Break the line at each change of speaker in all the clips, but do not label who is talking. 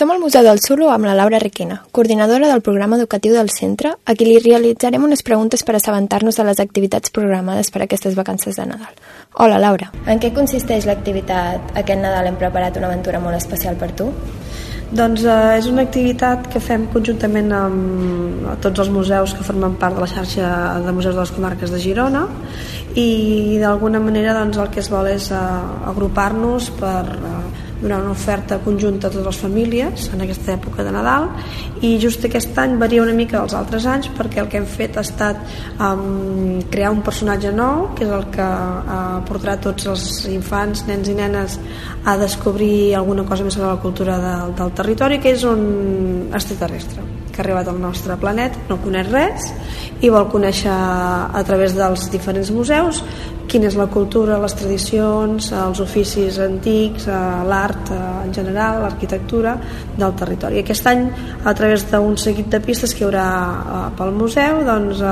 Som al Museu del Suro amb la Laura Requena, coordinadora del programa educatiu del centre, a qui li realitzarem unes preguntes per assabentar-nos de les activitats programades per aquestes vacances de Nadal. Hola, Laura. En què consisteix l'activitat Aquest Nadal hem preparat una aventura molt especial per tu?
Doncs eh, és una activitat que fem conjuntament amb tots els museus que formen part de la xarxa de museus de les comarques de Girona i d'alguna manera doncs, el que es vol és eh, agrupar-nos per eh, donar una oferta conjunta a totes les famílies en aquesta època de Nadal i just aquest any varia una mica dels altres anys perquè el que hem fet ha estat um, crear un personatge nou que és el que uh, portarà tots els infants, nens i nenes a descobrir alguna cosa més sobre la cultura de, del territori que és un extraterrestre ha arribat al nostre planet, no coneix res i vol conèixer a través dels diferents museus quina és la cultura, les tradicions, els oficis antics, eh, l'art eh, en general, l'arquitectura del territori. Aquest any, a través d'un seguit de pistes que hi haurà eh, pel museu, doncs,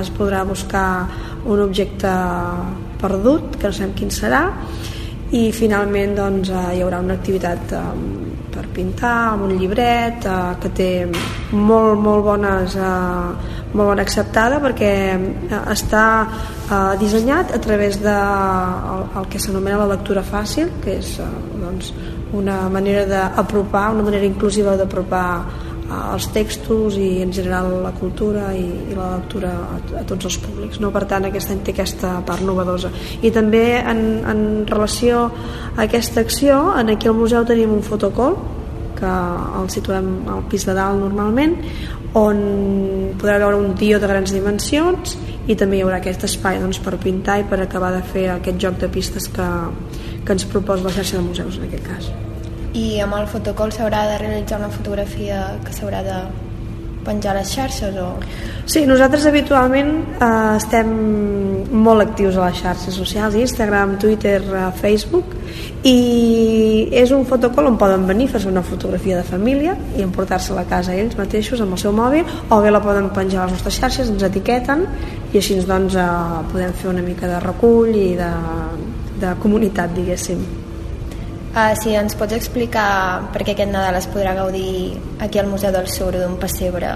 es podrà buscar un objecte perdut, que no sabem quin serà, i finalment doncs, hi haurà una activitat pintar, amb un llibret eh, que té molt, molt bones eh, molt bona acceptada perquè eh, està eh, dissenyat a través de el, el que s'anomena la lectura fàcil que és eh, doncs, una manera d'apropar, una manera inclusiva d'apropar eh, els textos i en general la cultura i, i la lectura a, a tots els públics no? per tant aquest any té aquesta part novedosa i també en, en relació a aquesta acció en aquí al museu tenim un fotocol que el situem al pis de dalt normalment on podrà veure un tio de grans dimensions i també hi haurà aquest espai doncs, per pintar i per acabar de fer aquest joc de pistes que, que ens proposa la xarxa de museus en aquest cas.
I amb el fotocol s'haurà de realitzar una fotografia que s'haurà de penjar a les xarxes o...
Sí, nosaltres habitualment eh, estem molt actius a les xarxes socials, Instagram, Twitter, eh, Facebook i és un fotocol on poden venir fer una fotografia de família i emportar-se a casa ells mateixos amb el seu mòbil o bé la poden penjar a les nostres xarxes, ens etiqueten i així doncs eh, podem fer una mica de recull i de, de comunitat diguéssim
Uh, si ens pots explicar per què aquest Nadal es podrà gaudir aquí al Museu del Sur d'un pessebre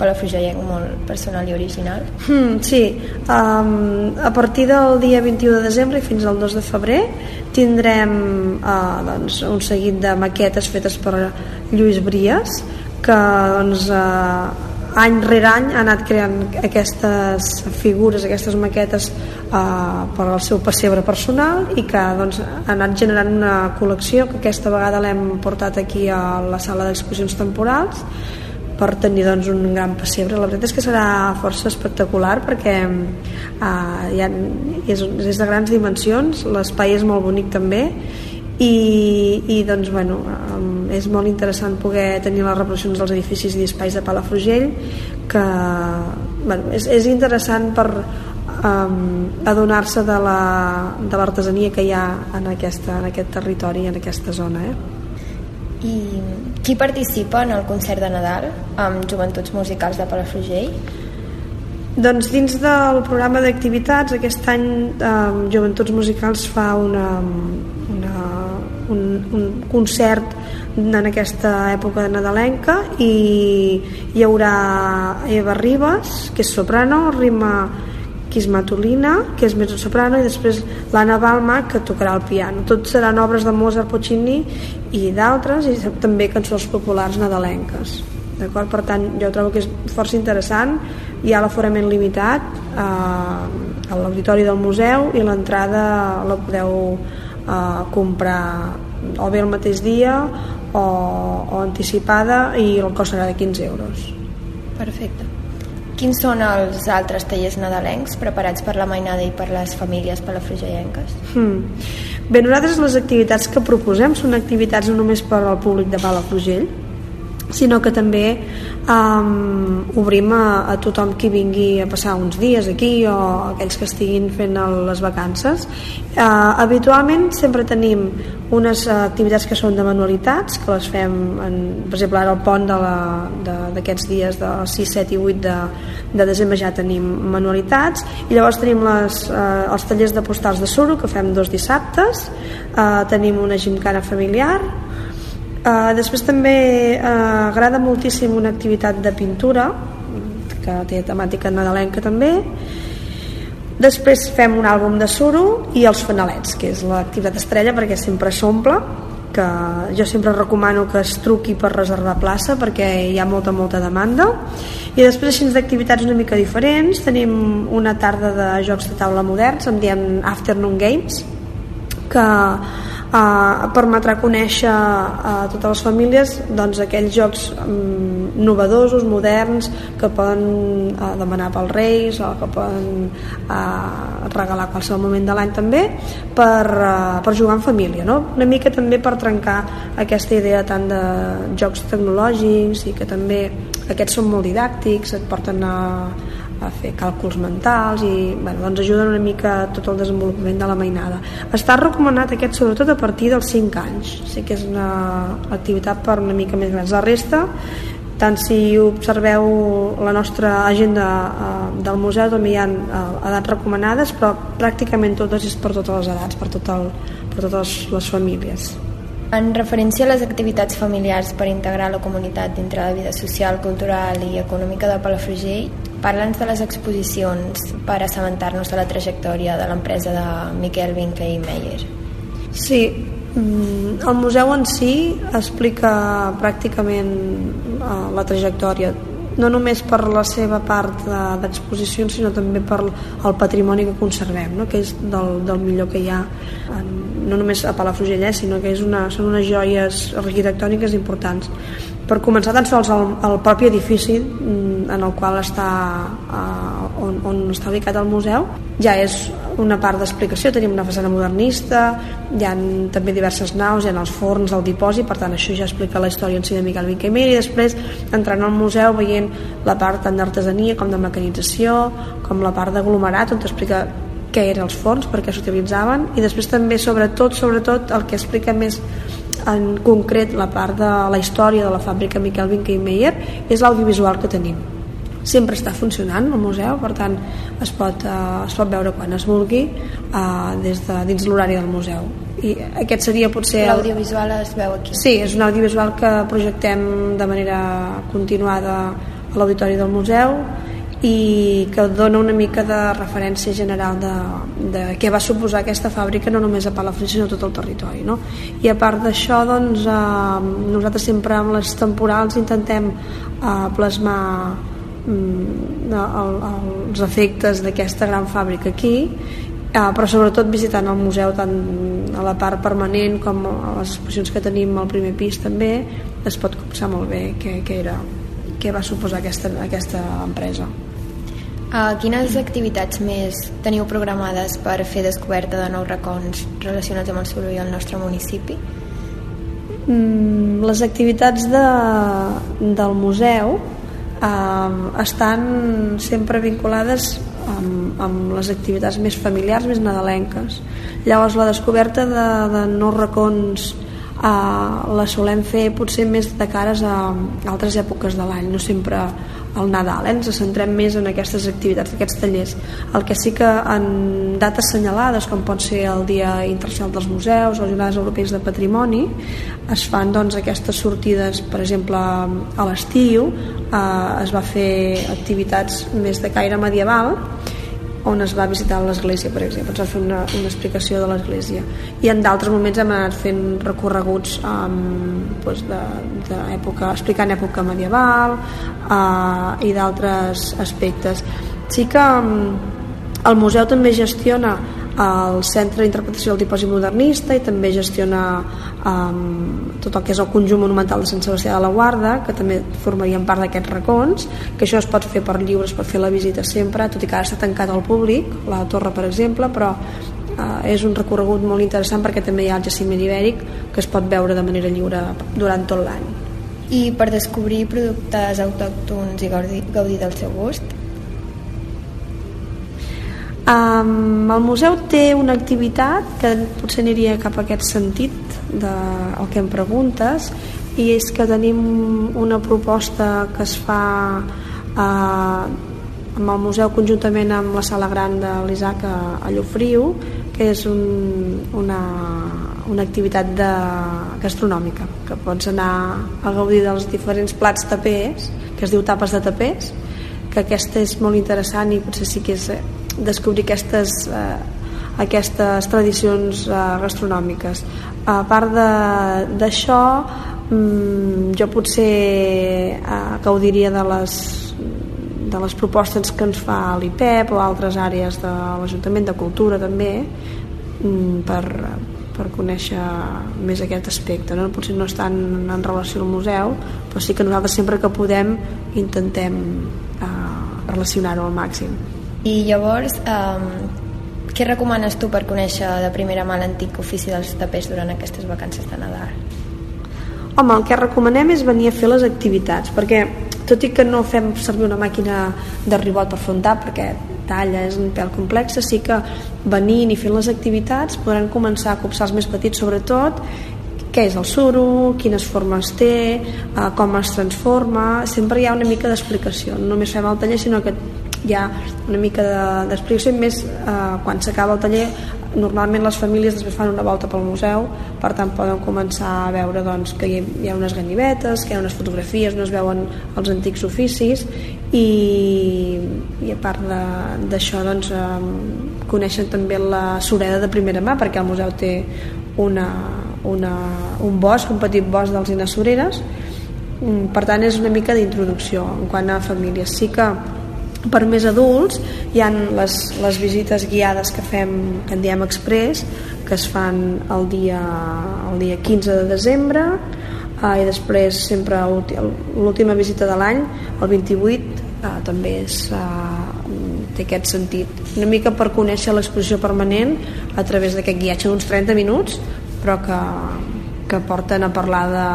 palafrugellenc molt personal i original?
Hmm, sí, um, a partir del dia 21 de desembre i fins al 2 de febrer tindrem uh, doncs, un seguit de maquetes fetes per Lluís Bries que doncs, uh, any rere any ha anat creant aquestes figures, aquestes maquetes eh, per al seu pessebre personal i que doncs, ha anat generant una col·lecció que aquesta vegada l'hem portat aquí a la sala d'exposicions temporals per tenir doncs, un gran pessebre. La veritat és que serà força espectacular perquè eh, ha, és, és de grans dimensions, l'espai és molt bonic també i, i doncs, bueno, és molt interessant poder tenir les reproduccions dels edificis i espais de Palafrugell que bueno, és, és interessant per um, adonar-se de l'artesania la, de que hi ha en, aquesta, en aquest territori, en aquesta zona eh?
I qui participa en el concert de Nadal amb Joventuts Musicals de Palafrugell?
Doncs dins del programa d'activitats aquest any eh, Joventuts Musicals fa una, una, un, un concert en aquesta època de nadalenca i hi haurà Eva Ribas, que és soprano, Rima Quismatolina, que és més soprano, i després l'Anna Balma, que tocarà el piano. Tot seran obres de Mozart, Puccini i d'altres, i també cançons populars nadalenques. D'acord? Per tant, jo trobo que és força interessant hi ha l'aforament limitat eh, a l'auditori del museu i l'entrada la podeu eh, comprar o bé el mateix dia o, o anticipada i el cost serà de 15 euros
Perfecte Quins són els altres tallers nadalencs preparats per la mainada i per les famílies palafrugellenques?
Hmm. Bé, nosaltres les activitats que proposem són activitats no només per al públic de Palafrugell, sinó que també um, obrim a, a tothom qui vingui a passar uns dies aquí o aquells que estiguin fent el, les vacances. Uh, habitualment sempre tenim unes activitats que són de manualitats que les fem en, per exemple ara el pont d'aquests dies de 6, 7 i 8 de, de desembre ja tenim manualitats. I llavors tenim les, uh, els tallers de postals de suro que fem dos dissabtes. Uh, tenim una gimcana familiar Uh, després també uh, agrada moltíssim una activitat de pintura que té temàtica nadalenca també. Després fem un àlbum de suro i els fanalets que és l'activitat estrella perquè sempre s'omple que jo sempre recomano que es truqui per reservar plaça perquè hi ha molta molta demanda. I després així d'activitats una mica diferents tenim una tarda de jocs de taula moderns en diem Afternoon Games que eh, permetrà conèixer a totes les famílies doncs, aquells jocs um, novedosos, moderns que poden uh, demanar pels reis o que poden uh, regalar qualsevol moment de l'any també per, uh, per jugar en família no? una mica també per trencar aquesta idea tant de jocs tecnològics i que també aquests són molt didàctics et porten a, a fer càlculs mentals i bueno, doncs ajuden una mica tot el desenvolupament de la mainada. Està recomanat aquest sobretot a partir dels 5 anys, sí que és una activitat per una mica més grans. La resta, tant si observeu la nostra agenda eh, del museu també hi ha eh, edats recomanades, però pràcticament totes és per totes les edats, per, tot el, per totes les famílies.
En referència a les activitats familiars per integrar la comunitat dintre la vida social, cultural i econòmica de Palafrugell, Parla'ns de les exposicions per assabentar-nos de la trajectòria de l'empresa de Miquel Vinque i Meyer.
Sí, mm, el museu en si explica pràcticament eh, la trajectòria no només per la seva part d'exposicions sinó també per el patrimoni que conservem no? que és del, del millor que hi ha no només a Palafrugell sinó que és una, són unes joies arquitectòniques importants per començar tan sols el, el propi edifici mm, en el qual està eh, on, on està ubicat el museu ja és una part d'explicació. Tenim una façana modernista hi ha també diverses naus hi ha els forns, el dipòsit per tant això ja explica la història en si de Miquel Vinquemer i després entrant al museu veient la part tant d'artesania com de mecanització com la part d'aglomerat on t'explica què eren els forns, per què s'utilitzaven i després també sobretot, sobretot el que explica més en concret la part de la història de la fàbrica Miquel Vinque i Meyer és l'audiovisual que tenim. Sempre està funcionant al museu per tant es pot, eh, es pot veure quan es vulgui eh, des de, dins l'horari del museu. I aquest seria potser...
L'audiovisual es veu aquí?
Sí, és un audiovisual que projectem de manera continuada a l'auditori del museu i que dona una mica de referència general de, de què va suposar aquesta fàbrica no només a Palafrugell sinó a tot el territori no? i a part d'això doncs, eh, nosaltres sempre amb les temporals intentem eh, plasmar mm, el, els efectes d'aquesta gran fàbrica aquí eh, però sobretot visitant el museu tant a la part permanent com a les exposicions que tenim al primer pis també es pot copsar molt bé què, què era què va suposar aquesta, aquesta empresa.
Uh, quines activitats més teniu programades per fer descoberta de nous racons relacionats amb el soroll al nostre municipi?
Mm, les activitats de, del museu uh, estan sempre vinculades amb, amb les activitats més familiars, més nadalenques. Llavors la descoberta de, de nous racons uh, la solem fer potser més de cares a altres èpoques de l'any, no sempre el Nadal, eh? ens centrem més en aquestes activitats, aquests tallers. El que sí que en dates assenyalades, com pot ser el Dia Internacional dels Museus o les Jornades Europees de Patrimoni, es fan doncs, aquestes sortides, per exemple, a l'estiu, eh, es va fer activitats més de caire medieval, on es va visitar l'església, per exemple, ens va fer una, una explicació de l'església. I en d'altres moments hem anat fent recorreguts um, doncs de, de època, explicant època medieval uh, i d'altres aspectes. Sí que um, el museu també gestiona el Centre d'Interpretació del Dipòsit Modernista i també gestiona um, tot el que és el conjunt monumental de Sant Sebastià de la Guarda, que també formarien part d'aquests racons, que això es pot fer per lliures, per fer la visita sempre, tot i que ara està tancat al públic, la torre per exemple, però uh, és un recorregut molt interessant perquè també hi ha el jaciment ibèric que es pot veure de manera lliure durant tot l'any.
I per descobrir productes autòctons i gaudir, gaudir del seu gust,
Um, el museu té una activitat que potser aniria cap a aquest sentit de el que em preguntes i és que tenim una proposta que es fa uh, amb el museu conjuntament amb la sala gran de l'Isaac a, a Llofriu que és un, una, una activitat de gastronòmica, que pots anar a gaudir dels diferents plats tapers, que es diu tapes de tapers, que aquesta és molt interessant i potser sí que és eh, descobrir aquestes, eh, aquestes tradicions eh, gastronòmiques. A part d'això, mm, jo potser eh, gaudiria de les de les propostes que ens fa l'IPEP o altres àrees de l'Ajuntament de Cultura també mm, per, per conèixer més aquest aspecte no? potser no estan en relació al museu però sí que nosaltres sempre que podem intentem eh, relacionar-ho al màxim
i llavors eh, què recomanes tu per conèixer de primera mà l'antic ofici dels tapers durant aquestes vacances de Nadal?
Home, el que recomanem és venir a fer les activitats perquè tot i que no fem servir una màquina de ribot per frontar perquè talla és un pèl complex sí que venint i fent les activitats podran començar a copsar els més petits sobretot què és el suro, quines formes té, eh, com es transforma, sempre hi ha una mica d'explicació, no només fem el taller sinó que hi ha una mica d'explicació de, més eh, quan s'acaba el taller normalment les famílies després fan una volta pel museu per tant poden començar a veure doncs, que hi ha unes ganivetes que hi ha unes fotografies on es veuen els antics oficis i, i a part d'això doncs, eh, coneixen també la sureda de primera mà perquè el museu té una, una, un bosc, un petit bosc dels Inasoreres mm, per tant és una mica d'introducció en quant a famílies. Sí que per més adults hi han les, les visites guiades que fem que en diem express que es fan el dia, el dia 15 de desembre eh, i després sempre l'última visita de l'any el 28 eh, també és, eh, té aquest sentit. Una mica per conèixer l'exposició permanent a través d'aquest guiatge d'uns 30 minuts però que, que porten a parlar de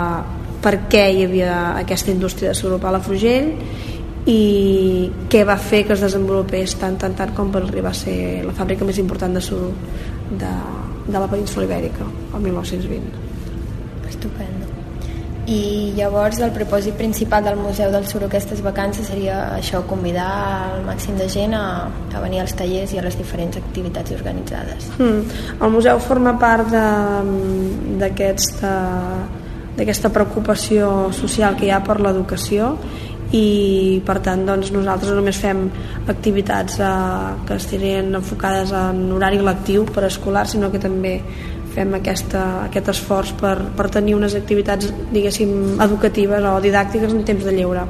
per què hi havia aquesta indústria de suro a Frugell i què va fer que es desenvolupés tant, tant, tant com per arribar a ser la fàbrica més important de suro de, de la península ibèrica el 1920
Estupendo i llavors el propòsit principal del Museu del Suro aquestes vacances seria això, convidar el màxim de gent a, a venir als tallers i a les diferents activitats organitzades.
Mm. El museu forma part d'aquesta d'aquesta preocupació social que hi ha per l'educació i per tant doncs, nosaltres no només fem activitats eh, que estiguin enfocades en horari lectiu per escolar sinó que també fem aquesta, aquest esforç per, per tenir unes activitats diguéssim educatives o didàctiques en temps de lleure.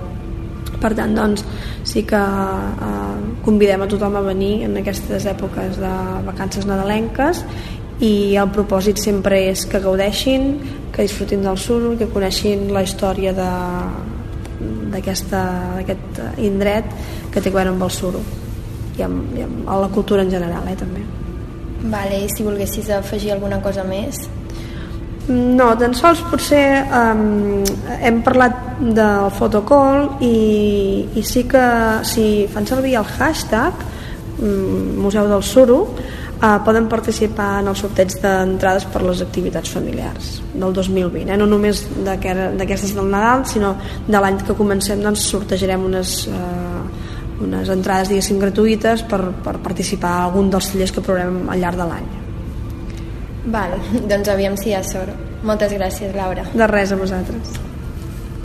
Per tant doncs sí que eh, convidem a tothom a venir en aquestes èpoques de vacances nadalenques i el propòsit sempre és que gaudeixin, que disfrutin del suro, que coneixin la història de, d'aquest indret que té a veure amb el suro i amb, i amb la cultura en general eh, també.
Vale, i si volguessis afegir alguna cosa més.
No, tan sols potser um, hem parlat del fotocall i, i sí que si fan servir el hashtag um, Museu del Suro eh, poden participar en els sorteig d'entrades per les activitats familiars del 2020, eh? no només d'aquestes del Nadal, sinó de l'any que comencem doncs, sortejarem unes, eh, unes entrades diguéssim gratuïtes per, per participar a algun dels tallers que programem al llarg de l'any.
Val, doncs aviam si hi ha sort. Moltes gràcies, Laura.
De res a vosaltres.